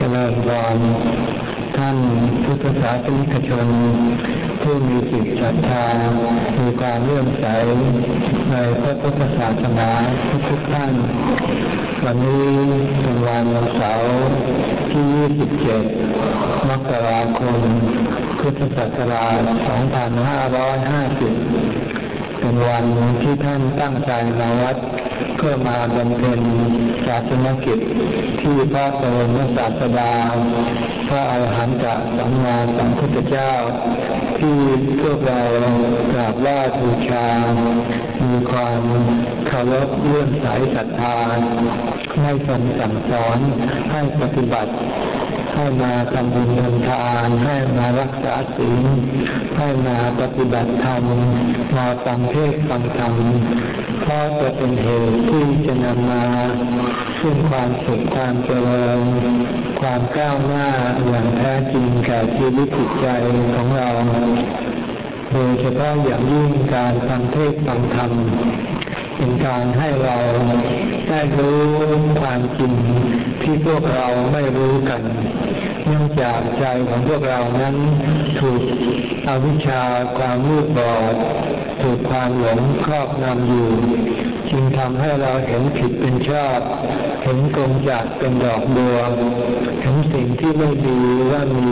จริญพรท่านพุทธศาสนิกชน ผู้มีจิตศรัทธามีความเลื่อมใสในพระพุทธศาสนาทุกท่าน วันนี้เป็นวันเสาร์ที่ 27 มกราคม พุทธศักราช 2550 เป็นวันที่ท่านตั้งใจมาวัดเพื่อมาบำเพ็ญศาสนกิจที่พระบรมศาสดา พระอาหารหันตสัมมาสัมพุทธเจ้า ที่พวกเรากราบไหว้บูชา มีความเคารพเลื่อมใสศรัทธาให้ทรงสั่งสอนให้ปฏิบัติ ให้มาทำบุญทำทาน ให้มารักษาศีลให้มาปฏิบัติธรรมมาฟังเทศฟังธรรมเพราะจะเป็นเหตุที่จะนำมาซึ่งความสุขความเจริญความก้าวหน้าอย่างแท้จริงแก่ชีวิตจิตใจของเรา โดยเฉพาะอย่างยิ่งการฟังเทศฟังธรรม เป็นการให้เราได้รู้ความจริงที่พวกเราไม่รู้กัน เนื่องจากใจของพวกเรานั้นถูกอวิชชาความมืดบอด ถูกความหลงครอบงำอยู่ จึงทำให้เราเห็นผิดเป็นชอบ เห็นกงจากเป็นดอกบัวเห็นสิ่งที่ไม่ดีว่ามี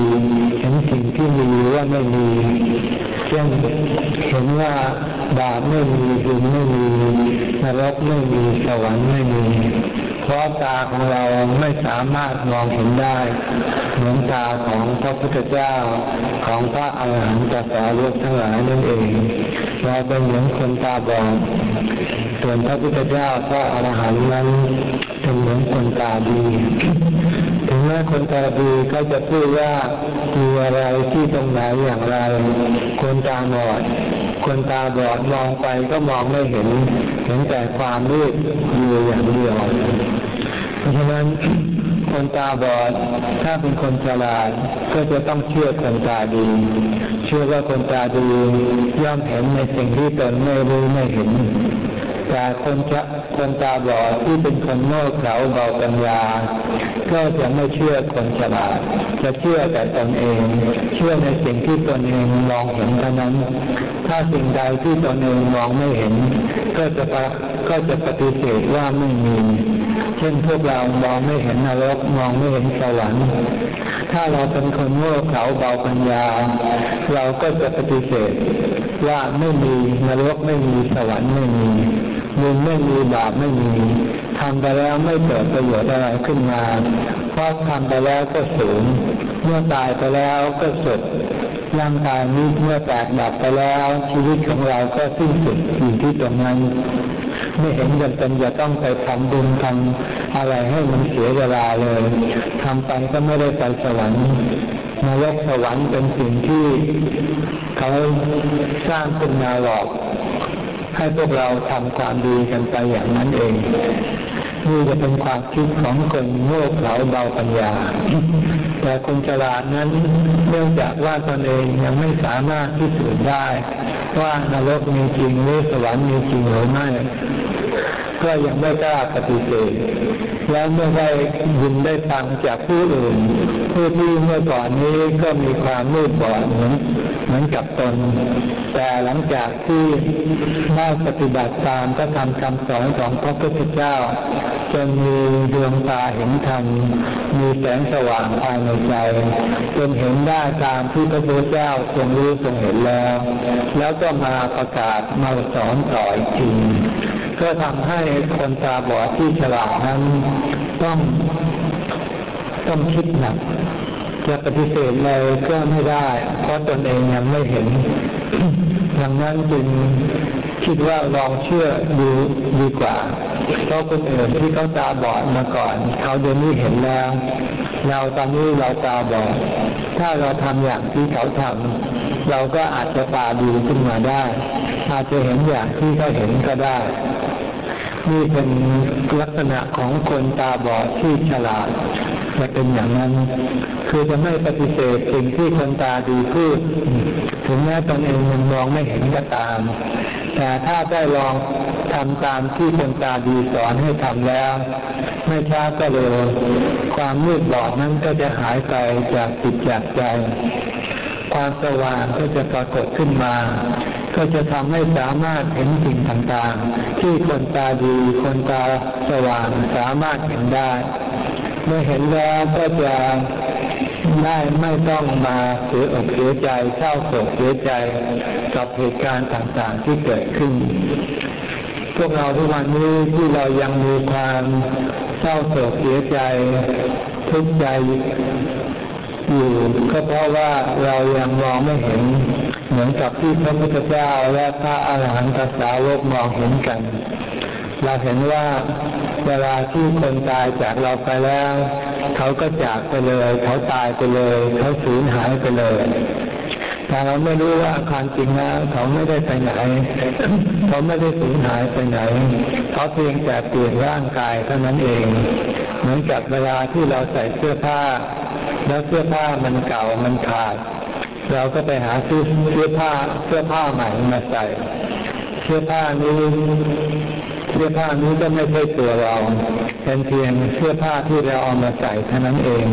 เห็นสิ่งที่มีว่าไม่มี เช่นเห็นว่าบาปไม่มีบุญไม่มีนรกไม่มีสวรรค์ไม่มีเพราะตาของเราไม่สามารถมองเห็นได้เหมือนตาของพระพุทธเจ้าของพระอาหารหันตสาวกทั้งหลายนั่นเองเราเป็นเหมือนคนตาบอดส่วนพระพุทธเจ้าพระอาหารหันต์นั้นเป็นเหมือนคนตาดี ถึงแม้คนตาดีก็จะพูดว่ามีอะไรที่ตรงไหนอย่างไร คนตาบอด คนตาบอดมองไปก็มองไม่เห็น เห็นแต่ความมืดอยู่อย่างเดียว เพราะฉะนั้นคนตาบอด ถ้าเป็นคนฉลาดก็จะต้องเชื่อคนตาดี เชื่อว่าคนตาดีย่อมเห็นในสิ่งที่ตนไม่รู้ไม่เห็น แต่คนจะคนตาบอดที่เป็นคนโง่เขลาเบาปัญญา ก็จะไม่เชื่อคนฉลาด จะเชื่อแต่ตนเอง เชื่อในสิ่งที่ตนเองมองเห็นเท่านั้น ถ้าสิ่งใดที่ตนเองมองไม่เห็น ก็จะก็จะปฏิเสธว่าไม่มี เช่นพวกเรามองไม่เห็นนรกมองไม่เห็นสวรรค์ถ้าเราเป็นคนโง่เขลาเบาปัญญา เราก็จะปฏิเสธว่าไม่มีนรกไม่มีสวรรค์ไม่มี บุญไม่มีบาปไม่มีทำไปแล้วไม่เกิดประโยชน์อะไรขึ้นมาเพราะทำไปแล้วก็สูญเมื่อตายไปแล้วก็สุดร่างกายนี้เมื่อแตกดับไปแล้วชีวิตของเราก็สิ้นสุดอยู่ที่ตรงนั้นไม่เห็นจำเป็นจะต้องไปทำบุญทำอะไรให้มันเสียเวลาเลยทำไปก็ไม่ได้ไปสวรรค์นรกสวรรค์เป็นสิ่งที่เขาสร้างขึ้นมาหลอก ให้พวกเราทำความดีกันไปอย่างนั้นเอง นี่จะเป็นความคิดของคนโง่เขลาเบาปัญญา แต่คนฉลาดนั้นเนื่องจากว่าตนเองยังไม่สามารถพิสูจน์ได้ ว่านรกมีจริงหรือสวรรค์มีจริงหรือไม่ ก็ยังไม่กล้าปฏิเสธ แล้วเมื่อได้ยินได้ฟังจากผู้อื่น ผู้ที่เมื่อก่อนนี้ก็มีความมืดบอดเหมือนเหมือนกับตน แต่หลังจากที่ได้ปฏิบัติตามพระธรรมคำสอนของพระพุทธเจ้าจนมีดวงตาเห็นธรรม มีแสงสว่างภายในใจจนเห็นได้ตามที่พระพุทธเจ้าทรงรู้ทรงเห็นแล้ว แล้วก็มาประกาศมาสอนต่ออีกที ก็ทำให้คนตาบอดที่ฉลาดนั้นต้องต้องคิดหนักจะปฏิเสธเลยก็ไม่ได้ เพราะตนเองยังไม่เห็น ดังนั้นจึงคิดว่าลองเชื่อดูดีกว่าเพราะคนอื่นที่เขาตาบอดมาก่อน เขาเดี๋ยวนี้เห็นแล้ว เราตอนนี้เราตาบอด ถ้าเราทำอย่างที่เขาทำ เราก็อาจจะตาดีขึ้นมาได้ อาจจะเห็นอย่างที่เขาเห็นก็ได้ นี่เป็นลักษณะของคนตาบอดที่ฉลาดจะเป็นอย่างนั้น คือจะไม่ปฏิเสธสิ่งที่คนตาดีพูด ถึงแม้ตนเองมันมองไม่เห็นก็ตาม แต่ถ้าได้ลองทำตามที่คนตาดีสอนให้ทำแล้ว ไม่ช้าก็เร็วความมืดบอดนั้นก็จะหายไปจากจิตจากใจ ความสว่างก็จะปรากฏขึ้นมา ก็จะทำให้สามารถเห็นสิ่งต่างๆ ที่คนตาดีคนตาสว่างสามารถเห็นได้ เมื่อเห็นแล้วก็จะได้ไม่ต้องมาเสียอกเสียใจเศร้าโศกเสียใจกับเหตุการณ์ต่างๆที่เกิดขึ้น พวกเราทุกวันนี้ที่เรายังมีความเศร้าโศกเสียใจทุกข์ใจ อยู่ก็เพราะว่าเรายังมองไม่เห็น เหมือนกับที่พระพุทธเจ้าและพระอาหารหันตสาวกมองเห็นกัน เราเห็นว่าเวลาที่คนตายจากเราไปแล้ว เขาก็จากไปเลย เขาตายไปเลย เขาสูญหายไปเลยแต่เราไม่รู้ว่าความจริงแล้วเขาไม่ได้ไปไหน เขาไม่ได้สูญหายไปไหน เขาเพียงแต่เปลี่ยนร่างกายเท่านั้นเอง เหมือนกับเวลาที่เราใส่เสื้อผ้า แล้วเสื้อผ้ามันเก่ามันขาด เราก็ไปหาซื้อเสื้อผ้าเสื้อผ้าใหม่มาใส่ เสื้อผ้านี้เสื้อผ้านี้ก็ไม่ใช่ตัวเรา เป็นเพียงเสื้อผ้าที่เราเอามาใส่เท่านั้นเอง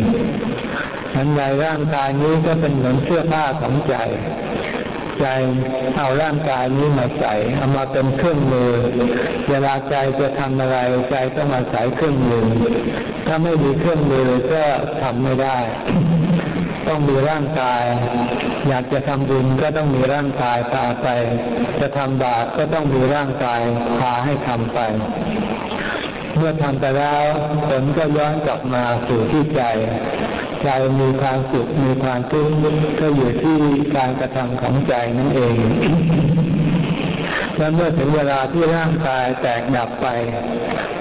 ทันใดร่างกายนี้ก็เป็นเหมือนเสื้อผ้าของใจ ใจเอาร่างกายนี้มาใส่เอามาเป็นเครื่องมือ เวลาใจจะทำอะไรใจต้องมาใส่เครื่องมือ ถ้าไม่มีเครื่องมือก็ทำไม่ได้ ต้องมีร่างกาย อยากจะทำบุญก็ต้องมีร่างกายพาไป จะทำบาปก็ต้องมีร่างกายพาให้ทำไปเมื่อทำไปแล้วผลก็ย้อนกลับมาสู่ที่ใจ ใจมีความสุขมีความทุกข์ก็อยู่ที่การกระทำของใจนั่นเองและเมื่อถึงเวลาที่ร่างกายแตกดับไป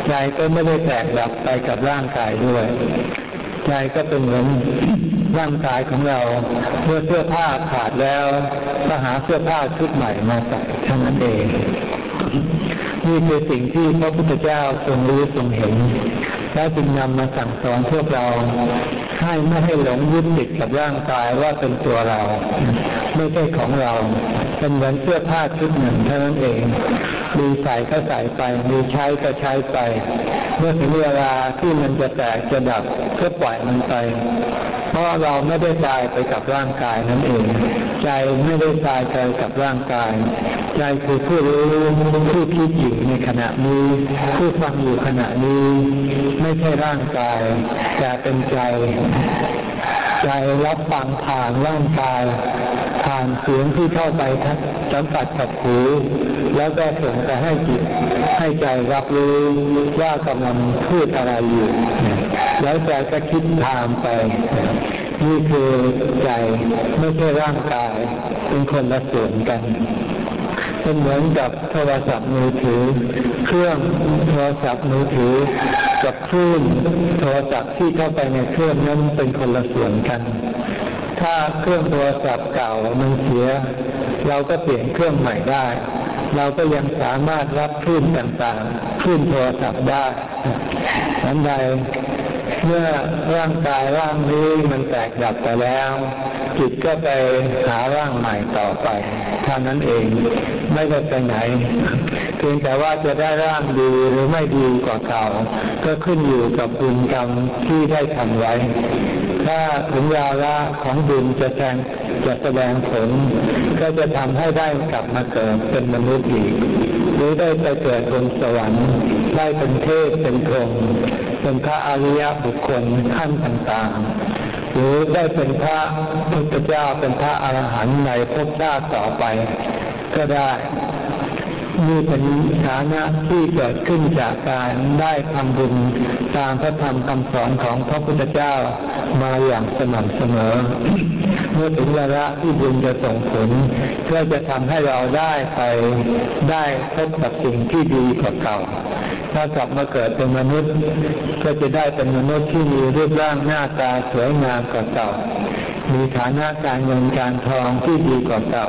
ใจก็ไม่ได้แตกดับไปกับร่างกายด้วย ใจก็เป็นเหมือนร่างกายของเรา เมื่อเสื้อผ้าขาดแล้วก็หาเสื้อผ้าชุดใหม่มาใส่เท่านั้นเองนี่คือสิ่งที่พระพุทธเจ้าทรงรู้ทรงเห็น แล้วจึงนำมาสั่งสอนพวกเรา ให้ไม่ให้หลงยึดติดกับร่างกายว่าเป็นตัวเรา ไม่ใช่ของเรา เป็นเหมือนเสื้อผ้าชุดหนึ่งเท่านั้นเองมีใส่ก็ใส่ไป มีใช้ก็ใช้ไป เมื่อถึงเวลาที่มันจะแตกจะดับก็ปล่อยมันไป เพราะเราไม่ได้ตายไปกับร่างกายนั่นเอง ใจไม่ได้ตายไปกับร่างกาย ใจคือผู้รู้ผู้คิดอยู่ในขณะนี้ ผู้ฟังอยู่ขณะนี้ ไม่ใช่ร่างกาย แต่เป็นใจ ใจรับฟังผ่านร่างกาย ผ่านเสียงที่เข้าไปสัมผัสกับหูแล้วก็ส่งไปให้จิตให้ใจรับรู้ว่ากำลังพูดอะไรอยู่ แล้วใจก็คิดตามไปนี่คือใจไม่ใช่ร่างกาย เป็นคนละส่วนกัน เป็นเหมือนกับโทรศัพท์มือถือ เครื่องโทรศัพท์มือถือ กับคลื่นโทรศัพท์ที่เข้าไปในเครื่องนั้นเป็นคนละส่วนกัน ถ้าเครื่องโทรศัพท์เก่ามันเสีย เราก็เปลี่ยนเครื่องใหม่ได้ เราก็ยังสามารถรับคลื่นต่างๆคลื่นโทรศัพท์ได้นั้นใด เมื่อร่างกายร่างนี้มันแตกดับไปแล้ว จิตก็ไปหาร่างใหม่ต่อไปเท่านั้นเองไม่ได้ไปไหน เพียงแต่ว่าจะได้ร่างดีหรือไม่ดีกว่าเก่า ก็ขึ้นอยู่กับบุญกรรมที่ได้ทำไว้ ถ้าถึงเวละของบุญจะแทง จะแสดงผล ก็จะทำให้ได้กลับมาเกิดเป็นมนุษย์อีก หรือได้ไปเกิดบนสวรรค์ได้เป็นเทพเป็นพรหมเป็นพระอริยบุคคลขั้นต่างๆ หรือได้เป็นพระพุทธเจ้าเป็นพระอรหันต์ในภพชาติต่อไป ก็ได้ นี่เป็นฐานะที่เกิดขึ้นจากการได้ทำบุญตามพระธรรมคำสอนของพระพุทธเจ้ามาอย่างสม่ำเสมอ เมื่อถึงเวลาที่บุญจะส่งผลก็จะทำให้เราได้ไปได้พบกับสิ่งที่ดีกว่าเก่าถ้ากลับมาเกิดเป็นมนุษย์ ก็จะได้เป็นมนุษย์ที่มีรูปร่างหน้าตาสวยงามกว่าเก่า มีฐานะการเงินการทองที่ดีกว่าเก่า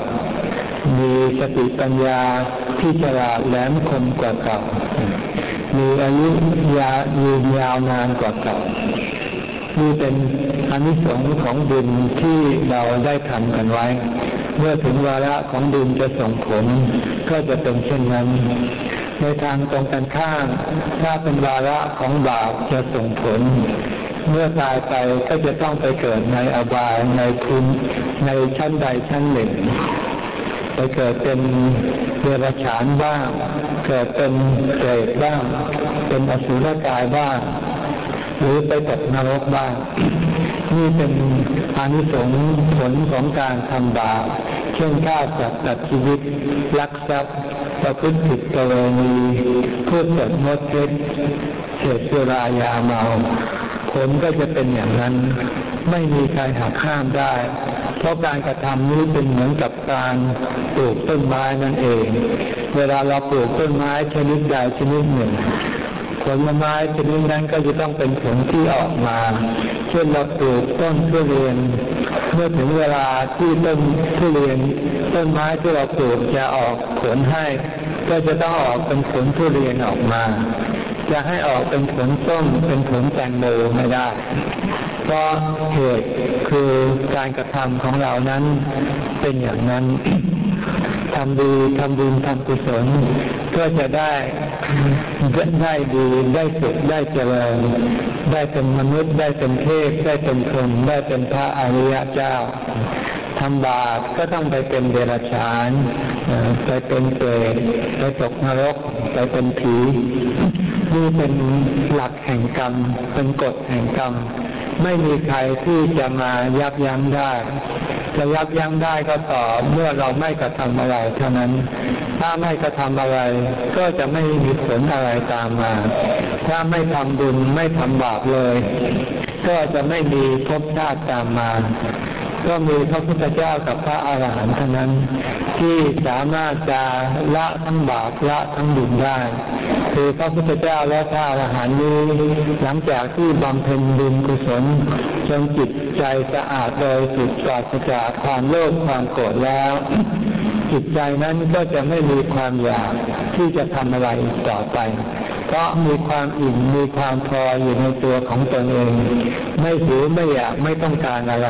มีสติปัญญา ที่ฉลาดแหลมคมกว่าเก่ามีอายุยายืนยาวนานกว่าเก่านี่เป็นอนิสงส์ของบุญที่เราได้ทำกันไว้ เมื่อถึงวาระของบุญจะส่งผลก็จะเป็นเช่นนั้น ในทางตรงกันข้ามถ้าเป็นวาระของบาปจะส่งผล เมื่อตายไปก็จะต้องไปเกิดในอบายในคุณในชั้นใดชั้นหนึ่ง ไปเกิดเป็นเดรัจฉานบ้าง เกิดเป็นเกรดบ้าง เป็นอสุรกายบ้าง หรือไปตกนรกบ้าง นี่เป็นอานิสงส์ผลของการทำบาปเช่นฆ่าสัตว์ตัดชีวิต ลักทรัพย์ประพฤติผิดกรณีพูดเกิดมดเท็จเสพสุรายาเมาผลก็จะเป็นอย่างนั้น ไม่มีใครหักข้ามได้ เพราะการกระทำนี้เป็นเหมือนกับการปลูกต้นไม้นั่นเอง เวลาเราปลูกต้นไม้ชนิดใดชนิดหนึ่งผลไม้ชนิดนั้นก็จะต้องเป็นผลที่ออกมา เช่นเราปลูกต้นทุเรียน เมื่อถึงเวลาที่ต้นทุเรียน ต้นไม้ที่เราปลูกจะออกผลให้ ก็จะต้องออกเป็นผลทุเรียนออกมา จะให้ออกเป็นผลส้มเป็นผลแตงโมไม่ได้ เพราะเหตุคือการกระทำของเรานั้นเป็นอย่างนั้นทำดีทำบุญทำกุศลก็จะได้ได้ดีได้สุขได้เจริญ ได้เป็นมนุษย์ได้เป็นเทพได้เป็นคนได้เป็นพระอริยเจ้าทำบาปก็ต้องไปเป็นเดรัจฉานไปเป็นเปรตไปตกนรก ไปเป็นผี นี่เป็นหลักแห่งกรรม เป็นกฎแห่งกรรม ไม่มีใครที่จะมายับยั้งได้จะยับยั้งได้ก็ต่อเมื่อเราไม่กระทำอะไรเท่านั้น ถ้าไม่กระทำอะไรก็จะไม่มีผลอะไรตามมา ถ้าไม่ทำบุญไม่ทำบาปเลย ก็จะไม่มีภพชาติตามมา ก็มีพระพุทธเจ้ากับพระอาหารหันต์เท่านั้น ที่สามารถจะละทั้งบาปละทั้งบุญได้ คือพระพุทธเจ้าและพระอาหารหันต์นี้หลังจากที่บำเพ็ญบุญกุศลจนจิตใจสะอาดโดยจิตปราศจากความโลภความโกรธแล้วจิตใจนั้นก็จะไม่มีความอยากที่จะทำอะไรต่อไป ราะมีความอิ่มมีความพออยู่ในตัวของตนเอง ไม่หิวไม่อยากไม่ต้องการอะไร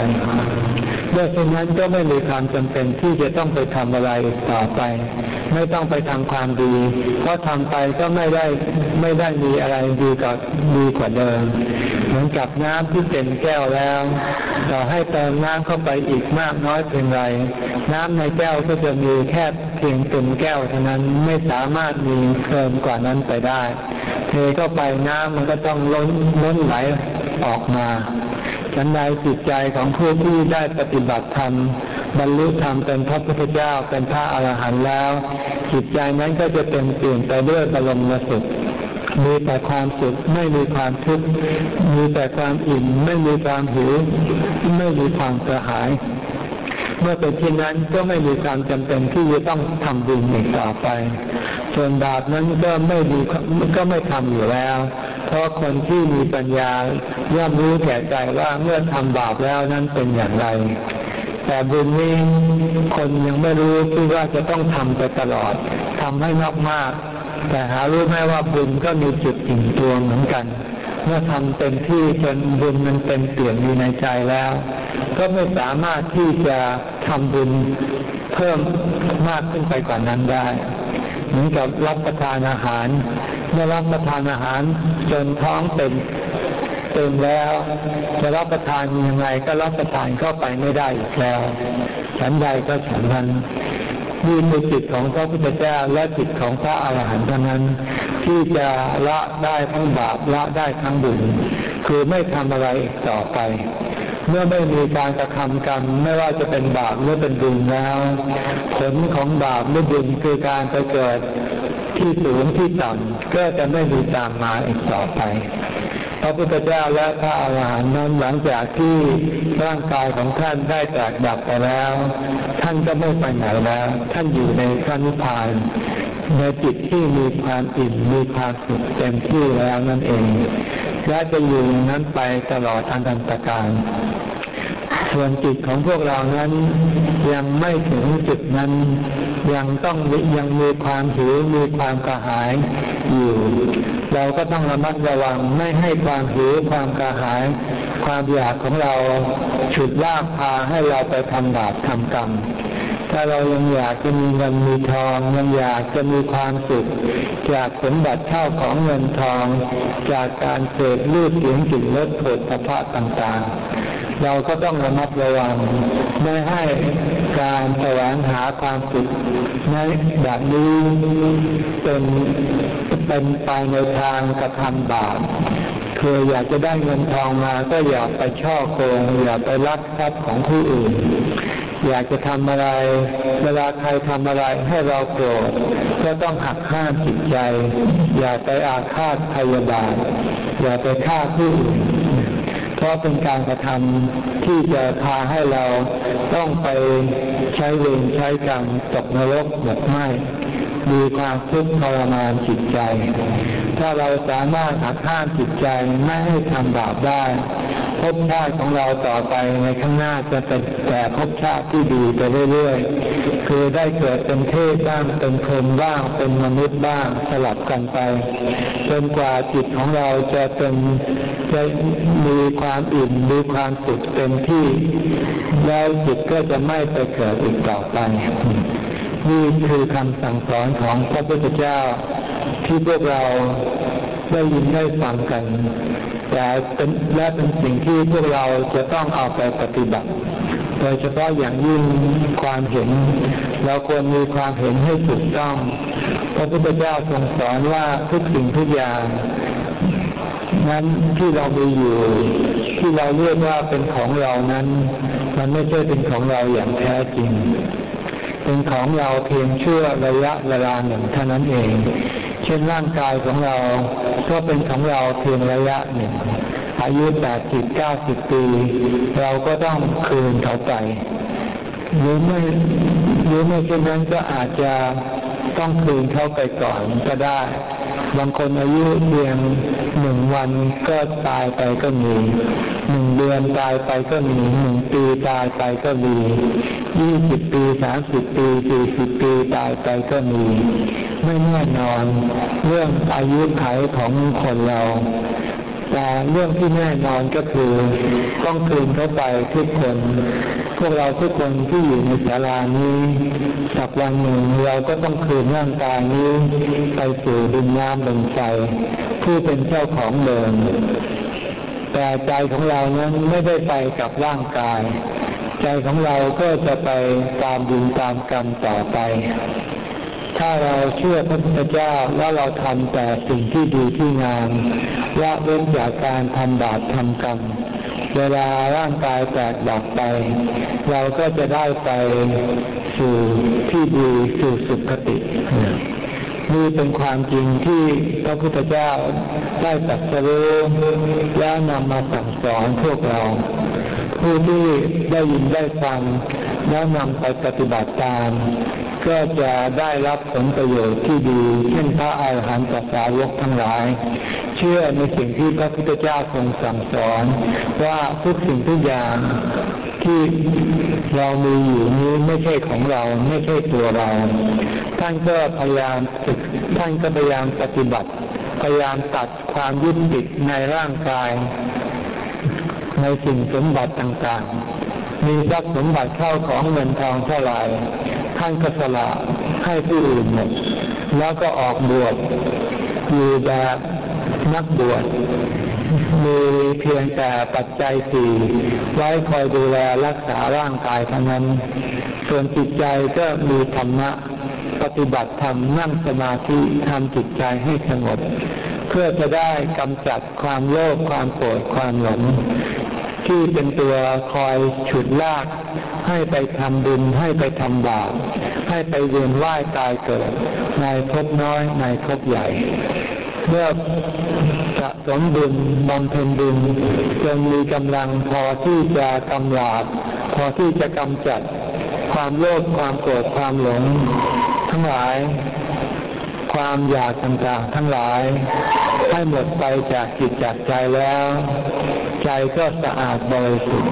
ด้วยเช่นนั้นก็ไม่มีความจำเป็นที่จะต้องไปทำอะไรต่อไป ไม่ต้องไปทำความดี เพราะทำไปก็ไม่ได้ไม่ได้มีอะไรดีกว่าดีกว่าเดิม เหมือนกับน้ำที่เต็มแก้วแล้วต่อให้เติมน้ำเข้าไปอีกมากน้อยเพียงไร น้ำในแก้วก็จะมีแค่เพียงเต็มแก้วเท่านั้นไม่สามารถมีเกินกว่านั้นไปได้ เทเข้าไปน้ำมันก็ต้องล้นล้นไหลออกมาฉันใดจิตใจของผู้ที่ได้ปฏิบัติธรรม บรรลุธรรมเป็นพระพุทธเจ้าเป็นพระอรหันต์แล้ว จิตใจนั้นก็จะเป็นเปลี่ยนไปด้วยบรมสุขมีแต่ความสุขไม่มีความทุกข์มีแต่ความอิ่มไม่มีความหิวไม่มีความกระหาย เมื่อเป็นเช่นนั้นก็ไม่มีความจำเป็นที่จะต้องทำบุญอีกต่อไป ส่วนบาปนั้นก็ไม่ดีก็ไม่ทำอยู่แล้ว เพราะคนที่มีปัญญาย่อมรู้แก่ใจว่าเมื่อทำบาปแล้วนั้นเป็นอย่างไร แต่บุญนี้คนยังไม่รู้ที่ว่าจะต้องทำไปตลอดทำให้มากมากแต่หารู้ไหมว่าบุญก็มีจุดอิ่มตัวเหมือนกัน เมื่อทำเต็มที่จนบุญมันเป็นเปี่ยนอยู่ในใจแล้ว ก็ไม่สามารถที่จะทำบุญเพิ่มมากขึ้นไปกว่านั้นได้ เหมือนกับรับประทานอาหารเมื่อรับประทานอาหารจนท้องเต็ม เต็มแล้ว จะรับประทานยังไงก็รับประทานเข้าไปไม่ได้อีกแล้ว ฉันใดก็ฉันนั้นนี่คือจิตของพระพุทธเจ้าและจิตของพระอาหารหันต์เท่านั้น ที่จะละได้ทั้งบาปละได้ทั้งบุญคือไม่ทำอะไรต่อไป เมื่อไม่มีการกระทำกรรมไม่ว่าจะเป็นบาปหรือเป็นบุญแล้ว ผลของบาปหรือบุญคือการไปเกิดที่สูงที่ต่ำก็จะไม่มีตามมาอีกต่อไป ระพุทธเจ้าและพระอาหารหันต์นั้นหลังจากที่ร่างกายของท่านได้แตกดับไปแล้ว ท่านก็ไม่ไปไหนแล้ว ท่านอยู่ในพระนิพพานในจิตที่มีความอิ่มมีความสุขเต็มที่แล้วนั่นเองและจะอยู่นั้นไปตลอดอันตรการ ส่วนจิตของพวกเรานั้นยังไม่ถึงจุดนั้น ยังต้องยังมีความหิวมีความกระหายอยู่ เราก็ต้องระมัดระวังไม่ให้ความหิวความกระหาย ความอยากของเราฉุดลากพาให้เราไปทำบาปทำกรรมถ้าเรายังอยากจะมีเงินมีทองยังอยากจะมีความสุขจากสมบัติเข้าของเงินทอง จากการเสพรูปเสียงกลิ่นรสผลพภะต่างๆ เราก็ต้องระมัดระวังไม่ให้การแสวงหาความสุขในแบบนี้เป็นเป็นไปในทางกระทำบาปคืออยากจะได้เงินทองมาก็อย่าไปช่อโกงอย่าไปลักทรัพย์ของผู้อื่น อยากจะทำอะไร เวลาใครทำอะไรให้เราโกรธก็ต้องหักห้ามจิตใจ อย่าไปอาฆาตพยาบาทอย่าไปฆ่าผู้อื่น ราะเป็นการกระทำที่จะพาให้เราต้องไปใช้เวรใช้กรรมตกนรกหมดไหมมีความทุกข์ทรมานจิตใจ ถ้าเราสามารถหักห้ามจิตใจไม่ให้ทำบาปได้ ภพชาติของเราต่อไปในข้างหน้าจะเป็นแต่ภพชาติที่ดีไปเรื่อยๆ คือได้เกิดเป็นเทพบ้างเป็นพรหมบ้าง เป็นมนุษย์บ้างสลับกันไปจนกว่าจิตของเราจะเป็นจะมีความอิ่มมีความสุขเต็มที่ แล้วจิตก็จะไม่ไปเกิดอีกต่อไปนี่คือคำสั่งสอนของพระพุทธเจ้าที่พวกเราได้ยินได้ฟังกัน แต่เป็นและเป็นสิ่งที่พวกเราจะต้องเอาไปปฏิบัติ โดยเฉพาะอย่างยิ่งความเห็น เราควรมีความเห็นให้ถูกต้องพระพุทธเจ้าทรงสอนว่าทุกสิ่งทุกอย่าง นั้นที่เรามีอยู่ ที่เราเรียกว่าเป็นของเรานั้น มันไม่ใช่เป็นของเราอย่างแท้จริง เป็นของเราเพียงชั่วระยะเวลาหนึ่งเท่านั้นเอง เช่นร่างกายของเราก็เป็นของเราเพียงระยะหนึ่ง อายุแปดสิบเก้าสิบปี เราก็ต้องคืนเขาไปหรือไม่หรือไม่เช่นนั้นก็อาจจะ ต้องคืนเขาไปก่อนก็ได้ บางคนอายุเพียงหนึ่งวันก็ตายไปก็มีหนึ่งเดือนตายไปก็มีหนึ่งปีตายไปก็มียี่สิบปีสามสิบปีสี่สิบปีตายไปก็มี ไม่แน่นอน เรื่องอายุไขของคนเราแต่เรื่องที่แน่นอนก็คือ ต้องคืนเข้าไปทุกคน พวกเราทุกคนที่อยู่ในศาลานี้สักวันหนึ่งเราก็ต้องคืนร่างกายนี้ ไปสู่ดินน้ำลมไฟผู้เป็นเจ้าของเดิมแต่ใจของเรานั้นไม่ได้ไปกับร่างกาย ใจของเราก็จะไปตามบุญตามกรรมต่อไป ถ้าเราเชื่อพระพุทธเจ้าแล้วเราทำแต่สิ่งที่ดีที่งามละเว้นจากการทำบาปทำกรรม เวลาร่างกายแตกดับไป เราก็จะได้ไปสู่ที่ดีสู่สุขตินี่เป็นความจริงที่พระพุทธเจ้าได้ตรัสรู้และนำมาสั่งสอนพวกเรา ผู้ที่ได้ยินได้ฟังแล้วนำไปปฏิบัติตาม ก็จะได้รับผลประโยชน์ที่ดี เช่นพระอาหารหันตสาวกทั้งหลาย เชื่อในสิ่งที่พระพุทธเจ้าทรงสั่งสอน ว่าทุกสิ่งทุกอย่างที่เรามีอยู่นี้ไม่ใช่ของเราไม่ใช่ตัวเรา ท่านก็พยายามท่านก็พยายามปฏิบัติ พยายามตัดความยึดติดในร่างกาย ในสิ่งสมบัติต่างๆ มีทรัพย์สมบัติเข้าของเงินทองเท่าไหร่ท่านก็สละให้ผู้อื่นหมดแล้วก็ออกบวชอยู่แบบ นักบวชมีเพียงแต่ปัจจัยสี่ไว้คอยดูแลรักษาร่างกายเท่านั้น ส่วนจิตใจก็มีธรรมะปฏิบัติธรรมนั่งสมาธิทำจิตใจให้สงบเพื่อจะได้กำจัดความโลภความโกรธความหลงที่เป็นตัวคอยฉุดลาก ให้ไปทำบุญให้ไปทำบาปให้ไปเวียนว่ายตายเกิดในภพน้อยในภพใหญ่ เมื่อสะสมบุญบำเพ็ญบุญจนมีกำลังพอที่จะกำลาบพอที่จะกำจัดความโลภความโกรธความหลง ทั้งหลาย ความอยากต่างๆ ทั้งหลาย ให้หมดไปจากจิตจากใจแล้ว ใจก็สะอาดบริสุทธิ์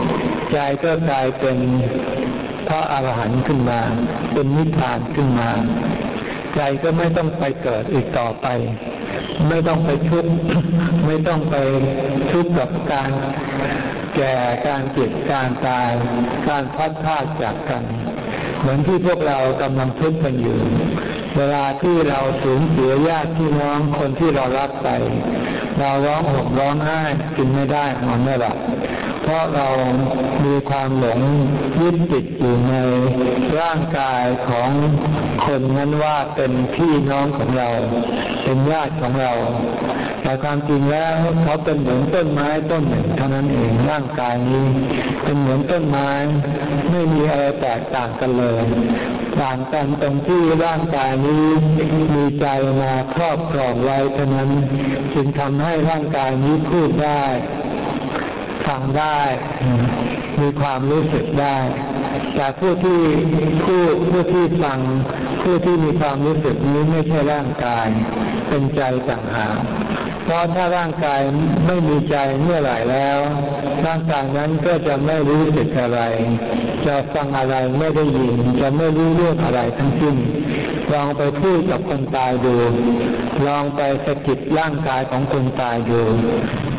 ใจก็กลายเป็นพระอรหันต์ขึ้นมา เป็นนิพพานขึ้นมา ใจก็ไม่ต้องไปเกิดอีกต่อไป ไม่ต้องไปทุกข์ไม่ต้องไปทุกข์กับการแก่การเจ็บการตาย การพัดพาดจากกัน เหมือนที่พวกเรากำลังทุกข์กันอยู่ เวลาที่เราสูญเสียญาติพี่น้องคนที่เรารักไป เราร้องห่มร้องไห้กินไม่ได้นอนไม่หลับ เพราะเรามีความหลงยึดติดอยู่ในร่างกายของคนนั้นว่าเป็นพี่น้องของเรา เป็นญาติของเรา แต่ความจริงแล้วเขาเป็นเหมือนต้นไม้ต้นหนึ่งเท่านั้นเองร่างกายนี้ เป็นเหมือนต้นไม้ ไม่มีอะไรแตกต่างกันเลยต่างกันตรงที่ร่างกายนี้มีใจมาครอบครองไว้เท่านั้นจึงทำให้ร่างกายนี้พูดได้ ฟังได้ มีความรู้สึกได้ แต่ผู้ที่ผู้ผู้ที่ฟัง ผู้ที่มีความรู้สึกนี้ไม่ใช่ร่างกาย เป็นใจต่างหากเพราะถ้าร่างกายไม่มีใจเมื่อไหร่แล้ว ร่างกายนั้นก็จะไม่รู้สึกอะไร จะฟังอะไรไม่ได้ยิน จะไม่รู้เรื่องอะไรทั้งสิ้นลองไปพูดกับคนตายดู ลองไปสะกิดร่างกายของคนตายดู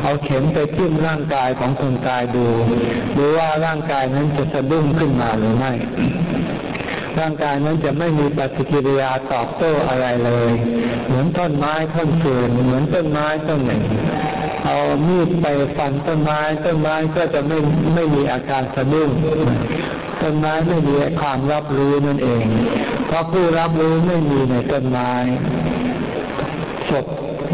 เอาเข็มไปทิ่มร่างกายของคนตายดูดูว่าร่างกายนั้นจะสะดุ้งขึ้นมาหรือไม่ ร่างกายนั้นจะไม่มีปฏิกิริยาตอบโต้อะไรเลย เหมือนต้นไม้ต้นฟืนเหมือนต้นไม้ต้นหนึ่งเอามีดไปฟันต้นไม้ต้นไม้ก็จะไม่ไม่มีอาการสะดุ้งต้นไม้ไม่มีความรับรู้นั่นเอง เพราะผู้รับรู้ไม่มีในต้นไม้ศพ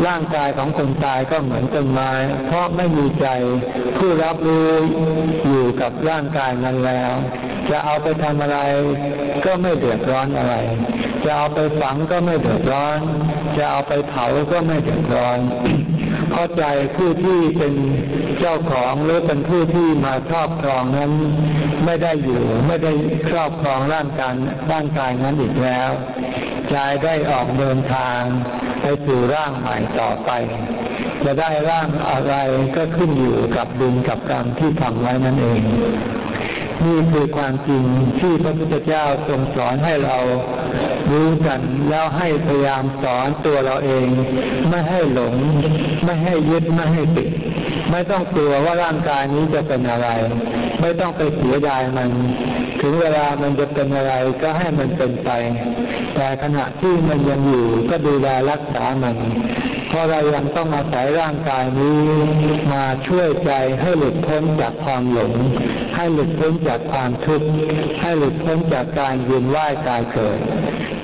ร่างกายของคนตายก็เหมือนต้นไม้ เพราะไม่มีใจผู้รับรู้อยู่กับร่างกายนั้นแล้ว จะเอาไปทำอะไรก็ไม่เดือดร้อนอะไร จะเอาไปฝังก็ไม่เดือดร้อน จะเอาไปเผาก็ไม่เดือดร้อน เพราะใจผู้ที่เป็นเจ้าของหรือเป็นผู้ที่มาครอบครองนั้น ไม่ได้อยู่ไม่ได้ครอบครองร่างกายร่างกายนั้นอีกแล้ว ใจได้ออกเดินทาง ไปสู่ร่างใหม่ต่อไป จะได้ร่างอะไรก็ขึ้นอยู่กับบุญกับกรรมที่ทำไว้นั่นเอง นี่คือความจริงที่พระพุทธเจ้าทรงสอนให้เรารู้กันแล้วให้พยายามสอนตัวเราเอง ไม่ให้หลง ไม่ให้ยึดไม่ให้ติดไม่ต้องกลัวว่าร่างกายนี้จะเป็นอะไร ไม่ต้องไปเสียดายมัน ถึงเวลามันจะเป็นอะไรก็ให้มันเป็นไป แต่ขณะที่มันยังอยู่ก็ดูแลรักษามัน เพราะเรายังต้องอาศัยร่างกายนี้มาช่วยใจให้หลุดพ้นจากความหลง ให้หลุดพ้นจากความทุกข์ ให้หลุดพ้นจากการยืนว่ายกายเกิด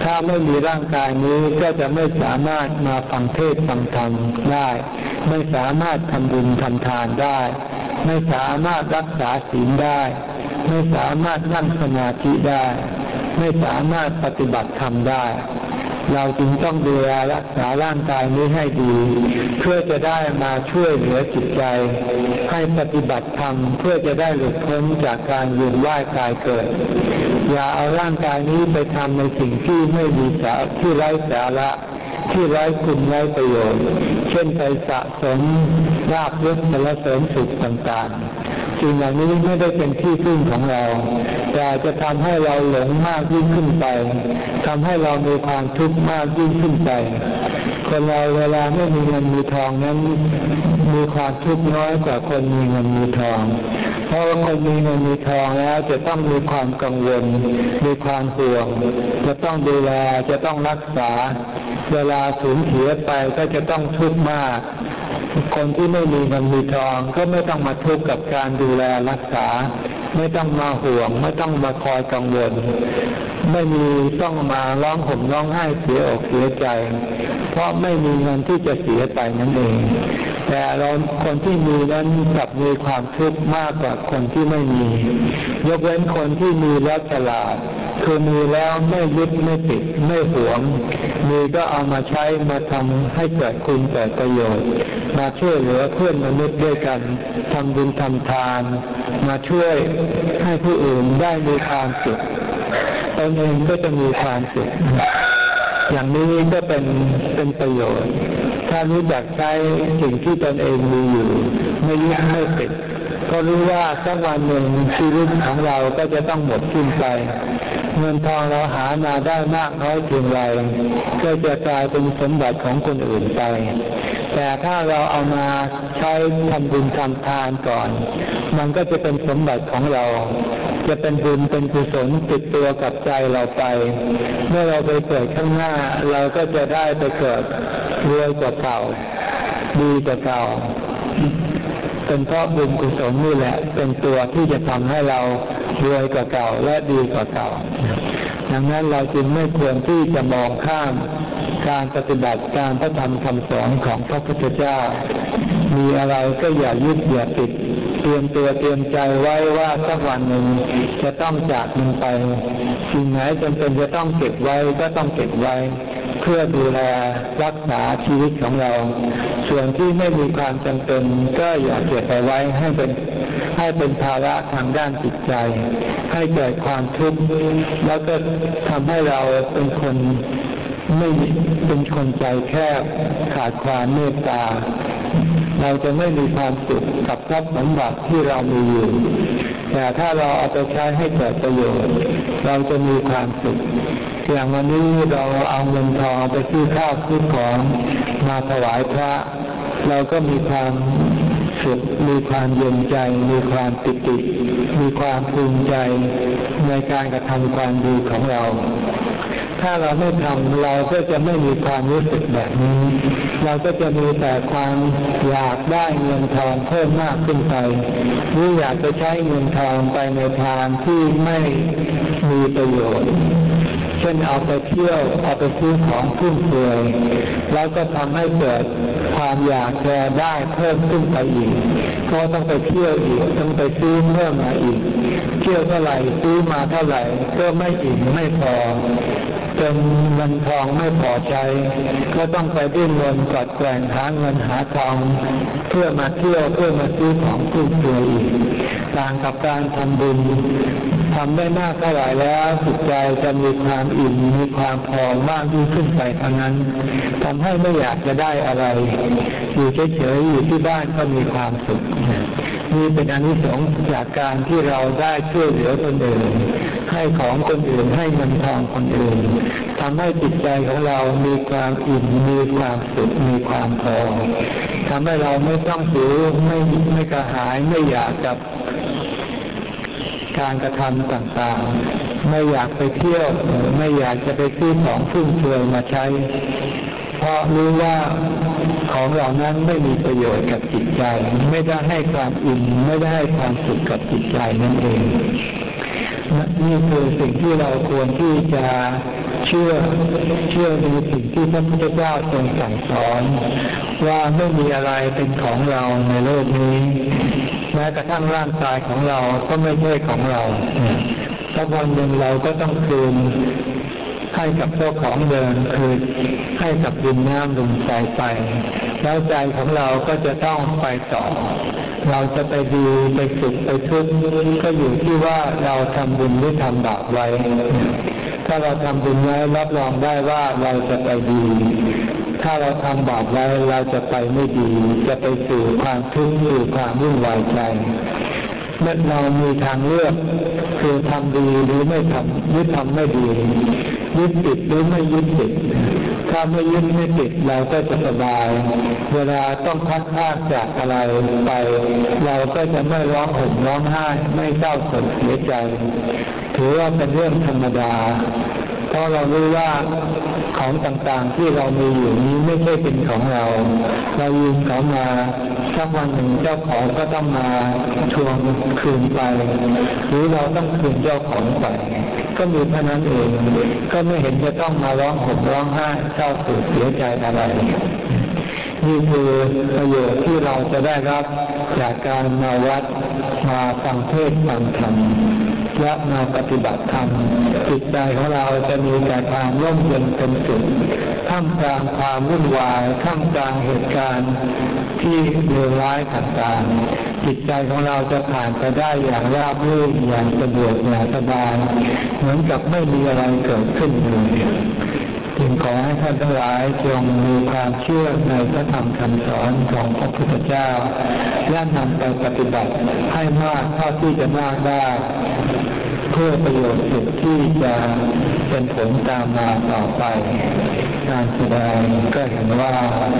ถ้าไม่มีร่างกายนี้ก็จะไม่สามารถมาฟังเทศฟังธรรมได้ ไม่สามารถทำบุญทำทานได้ ไม่สามารถรักษาศีลได้ ไม่สามารถนั่งสมาธิได้ ไม่สามารถปฏิบัติธรรมได้ เราจึงต้องดูแลรักษาร่างกายนี้ให้ดี เพื่อจะได้มาช่วยเหลือจิตใจ ให้ปฏิบัติธรรมเพื่อจะได้หลุดพ้นจากการเวียนว่ายกายเกิด อย่าเอาร่างกายนี้ไปทำในสิ่งที่ไม่มีสาที่ไร้สาระที่ไร้คุณไร้ประโยชน์ เช่นไปสะสมราบยศสารเสริญสุขต่างๆ สิ่งเหล่านี้ไม่ได้เป็นที่พึ่งของเรา แต่จะทำให้เราหลงมากยิ่งขึ้นไปทำให้เรามีความทุกข์มากยิ่งขึ้นไป คนเราเวลาไม่มีเงินมีทองนั้น มีความทุกข์น้อยกว่าคนมีเงินมีทอง พราะคนมีเงินมีทองแล้วจะต้องมีความกังวล มีความห่วง จะต้องดูแลจะต้องรักษา เวลาสูญเสียไปก็จะต้องทุกข์มาก คนที่ไม่มีเงินมีทองก็ไม่ต้องมาทุกข์กับการดูแลรักษา ไม่ต้องมาห่วง ไม่ต้องมาคอยกังวล ไม่มีต้องมาร้องห่มร้องไห้เสียอกเสียใจ เพราะไม่มีเงินที่จะเสียไปนั่นเอง แต่เราคนที่มีนั้นกลับมีความทุกข์มากกว่าคนที่ไม่มี ยกเว้นคนที่มีแล้วฉลาด คือมีแล้วไม่ยึดไม่ติดไม่หวง มีก็เอามาใช้มาทำให้เกิดคุณเกิดประโยชน์ มาช่วยเหลือเพื่อนมนุษย์ด้วยกันทำบุญทำทาน มาช่วยให้ผู้อื่นได้มีความสุข ตนเองก็จะมีความสุขอย่างนี้ก็เป็นเป็นประโยชน์ ถ้ารู้จักใช้สิ่งที่ตนเองมีอยู่ ไม่ยึดไม่ติดก็รู้ว่าสักวันหนึ่งชีวิตของเราก็จะต้องหมดสิ้นไป เงินทองเราหามาได้มากน้อยเพียงไรก็จะกลายเป็นสมบัติของคนอื่นไป แต่ถ้าเราเอามาใช้ทำบุญทำทานก่อน มันก็จะเป็นสมบัติของเรา จะเป็นบุญเป็นกุศลติดตัวกับใจเราไป เมื่อเราไปเกิดข้างหน้า เราก็จะได้ไปเกิดรวยกว่าเก่า ดีกว่าเก่าเป็นเพราะบุญกุศลนี่แหละ เป็นตัวที่จะทำให้เรารวยกว่าเก่าและดีกว่าเก่า ดังนั้นเราจึงไม่ควรที่จะมองข้ามการปฏิบัติการพระธรรมคำสอนของพระพุทธเจ้า มีอะไรก็อย่ายึดอย่าติด ตรียมตัวเตรียมใจไว้ว่าสักวันหนึ่งจะต้องจากมันไปสิ่งไหนจำเป็นจะต้องเก็บไว้ก็ต้องเก็บไว้ เพื่อดูแลรักษาชีวิตของเรา ส่วนที่ไม่มีความจำเป็นก็อย่าเก็บไปไว้ให้เป็นให้เป็นภาระทางด้านจิตใจ ให้เกิดความทุกข์แล้วก็ทำให้เราเป็นคนไม่เป็นคนใจแคบขาดความเมตตา เราจะไม่มีความสุขกับทรัพย์สมบัติที่เรามีอยู่ แต่ถ้าเราเอาไปใช้ให้เกิดประโยชน์ เราจะมีความสุข อย่างวันนี้เราเอาเงินทองไปซื้อข้าวซื้อของมาถวายพระ เราก็มีความสุขมีความเย็นใจ มีความปิติ มีความภูมิใจในการกระทำความดีของเรา ถ้าเราไม่ทำเราก็จะไม่มีความรู้สึกแบบนี้ เราก็จะมีแต่ความอยากได้เงินทองเพิ่มมากขึ้นไปหรืออยากจะใช้เงินทองไปในทางที่ไม่มีประโยชน์ ช่นเอาไปเที่ยวเอาไปซื้อของฟุ่มเฟือยแล้วก็ทำให้เกิดความอยากจะได้เพิ่มขึ้นไปอีก ก็ต้องไปเที่ยวอีกต้องไปซื้อเพิ่มมาอีก เที่ยวเท่าไหร่ซื้อมาเท่าไหร่ก็ไม่อิ่มไม่พอจนเงินทองไม่พอใจ ก็ต้องไปดิ้นรนกอดแกงหาเงินหาทอง เพื่อมาเที่ยวเพื่อมาซื้อของฟุ่มเฟือยอีก ต่างกับการทำบุญทำได้มากเท่าไหร่แล้วจิตใจจะมีความอิ่มมีความพอมากยิ่งขึ้นไปทั้งนั้นทำให้ไม่อยากจะได้อะไร อยู่เฉยๆอยู่ที่บ้านก็มีความสุข นี่เป็นอนิสงส์จากการที่เราได้ช่วยเหลือคนอื่น ให้ของคนอื่นให้เงินทองคนอื่นทำให้จิตใจของเรามีความอิ่มมีความสุขมีความพอทำให้เราไม่ต้องหิวไม่ไม่กระหายไม่อยากกับการกระทำต่างๆ ไม่อยากไปเที่ยว ไม่อยากจะไปซื้อของฟุ่มเฟือยมาใช้ เพราะรู้ว่าของเหล่านั้นไม่มีประโยชน์กับจิตใจ ไม่ได้ให้ความอิ่มไม่ได้ให้ความสุขกับจิตใจนั่นเองนี่คือสิ่งที่เราควรที่จะเชื่อเชื่อในสิ่งที่พระพุทธเจ้าทรงสั่งสอน ว่าไม่มีอะไรเป็นของเราในโลกนี้แม้กระทั่งร่างกายของเราก็ไม่ใช่ของเราถ้าวันหนึ่งเราก็ต้องคืน ให้กับเจ้าของเดินคือให้กับดินน้ำลมไฟไป แล้วใจของเราก็จะต้องไปต่อ เราจะไปดีไปสุขไปทุกข์ก็อยู่ที่ว่าเราทำบุญหรือทำบาปไว้ ถ้าเราทำบุญไว้รับรองได้ว่าเราจะไปดีถ้าเราทำบาปไว้เราจะไปไม่ดี จะไปสู่ความทุกข์สู่ความวุ่นวายใจเมื่อเรามีทางเลือกคือทำดีหรือไม่ทำหรือทำไม่ดี ยึดติดหรือไม่ยึดติด ถ้าไม่ยึดไม่ติดเราก็จะสบาย เวลาต้องพัดพากจากอะไรไป เราก็จะไม่ร้องห่มร้องไห้ไม่เศร้าสลดเสียใจ ถือว่าเป็นเรื่องธรรมดา เพราะเรารู้ว่าของต่างๆที่เรามีอยู่นี้ไม่ใช่เป็นของเรา เรายืมเขามาสักวันหนึ่งเจ้าของก็ต้องมาทวงคืนไป หรือเราต้องคืนเจ้าของไปก็มีเท่านั้นเองก็ไม่เห็นจะต้องมาร้องห่มร้องไห้เศร้าโศกเสียใจอะไรนี่คือประโยชน์ที่เราจะได้รับจากการมาวัดมาฟังเทศน์ฟังธรรม และมาปฏิบัติธรรมจิตใจของเราจะมีแต่ความร่มเย็นเป็นสุขท่ามกลางความวุ่นวายท่ามกลางเหตุการณ์ที่เลวร้ายต่างๆจิตใจของเราจะผ่านไปได้อย่างราบรื่นอย่างสะดวกอย่างสบายเหมือนกับไม่มีอะไรเกิดขึ้นเลย จึงขอให้ท่านทั้งหลายจงมีความเชื่อในพระธรรมคำสอนของพระพุทธเจ้า และนำไปปฏิบัติให้มากเท่าที่จะมากได้ เพื่อประโยชน์สุดที่จะเป็นผลตามมาต่อไป การแสดงก็เห็นว่า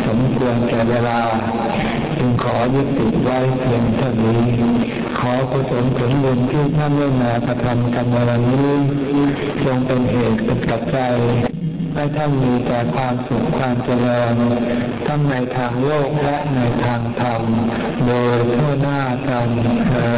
สมควรแก่เวลา จึงขอยุติไว้เพียงเท่านี้ ขอกุศลผลบุญที่ท่านได้มากระทำกันในวันนี้จงเป็นเหตุเป็นปัจจัย ให้ท่านมีแต่ความสุขความเจริญทั้งในทางโลกและในทางธรรม โดยทั่วหน้ากันเธอ